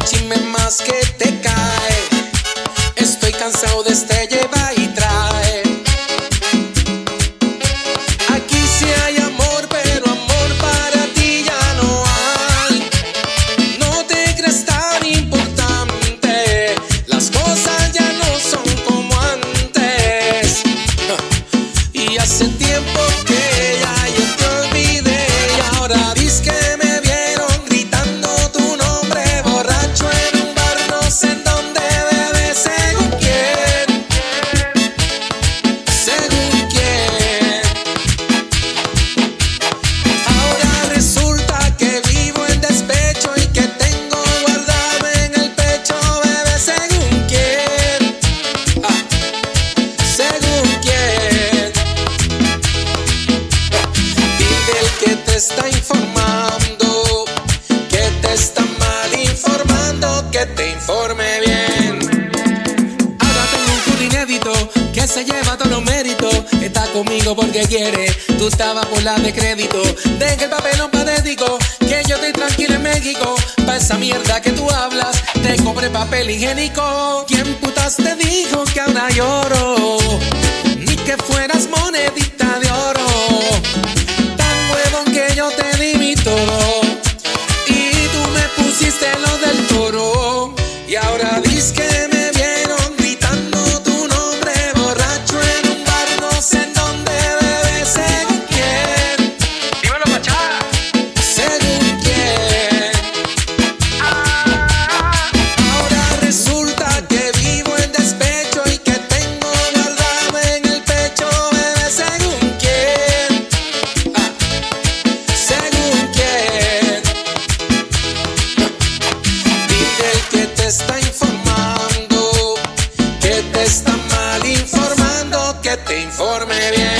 chisme más que te cae. Estoy cansado de este se lleva todos los méritos. Está conmigo porque quiere, tú estabas por la de crédito. Deja el papelón patético, que yo estoy tranquilo en México. Pa' esa mierda que tú hablas, te compré papel higiénico. ¿Quién putas te dijo que ahora lloro? Ni que fueras monedita de oro. Tan huevón que yo te di mi todo. Y tú me pusiste lo del toro. Y ahora dis que está mal informando, que te informe bien.